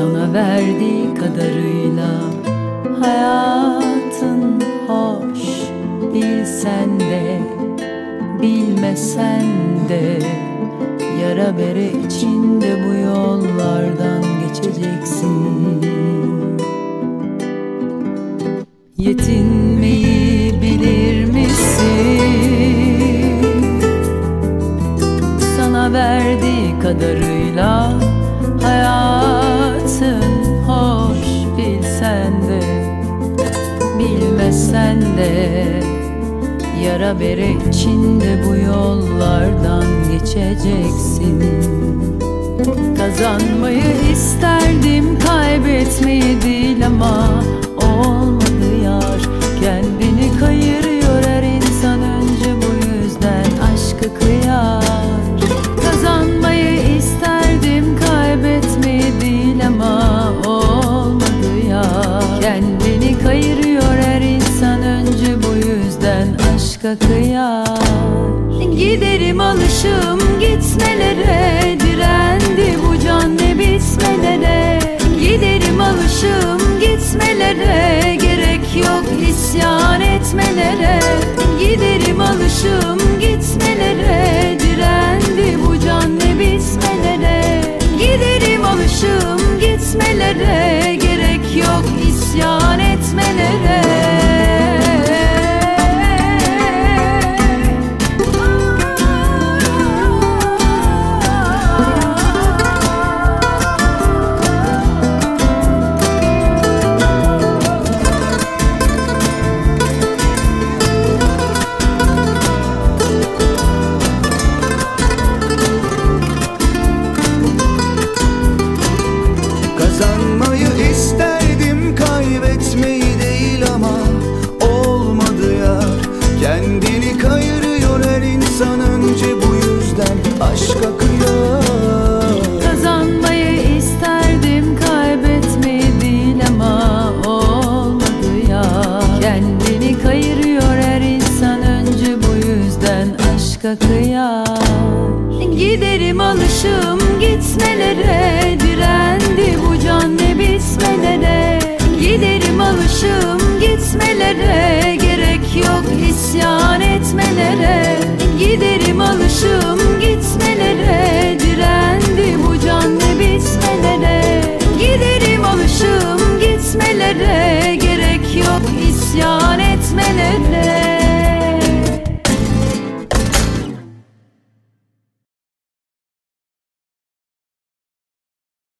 Sana verdiği kadarıyla Hayatın hoş Bilsen de Bilmesen de Yara bere içinde bu yollardan geçeceksin Yetinmeyi bilir misin? Sana verdiği kadarıyla Hayatın hoş bilsen de Bilmesen de Yara bere içinde bu yollardan geçeceksin. Kazanmayı isterdim kaybetmeyi değil ama aşka kıyar. Giderim alışım gitmelere Direndi bu can ne bitmelere. Giderim alışım gitmelere Gerek yok isyan etmelere. Giderim alışım gitmelere Direndi bu can ne bitmelere. Giderim alışım gitmelere Gerek yok isyan etmelere Kendini kayırıyor her insan önce bu yüzden. Aşka kıyar. Kazanmayı isterdim kaybetmeyi değil ama olmadı ya. Kendini kayırıyor her insan önce bu yüzden. Aşka kıyar. Giderim alışım gitmelere Direndi bu can ne bitmelere. Giderim alışım gitmelere Gerek yok isyan etmelere Giderim alışım gitmelere. Direndi bu can ne bitmelere. Giderim alışım gitmelere. Gerek yok isyan etmelere